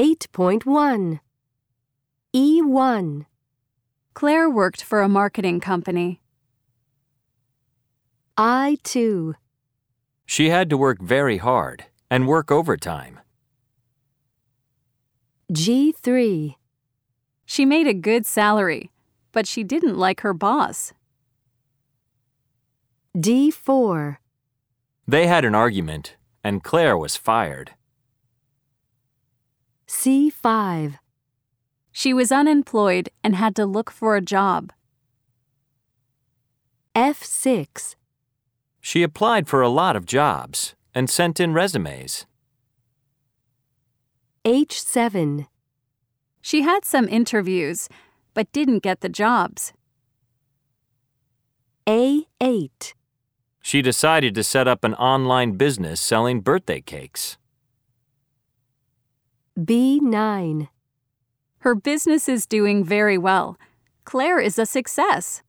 8.1 E1 Claire worked for a marketing company. I2 She had to work very hard and work overtime. G3 She made a good salary, but she didn't like her boss. D4 They had an argument, and Claire was fired. C5 She was unemployed and had to look for a job. F6 She applied for a lot of jobs and sent in resumes. H7 She had some interviews, but didn't get the jobs. A8 She decided to set up an online business selling birthday cakes. B9 Her business is doing very well. Claire is a success.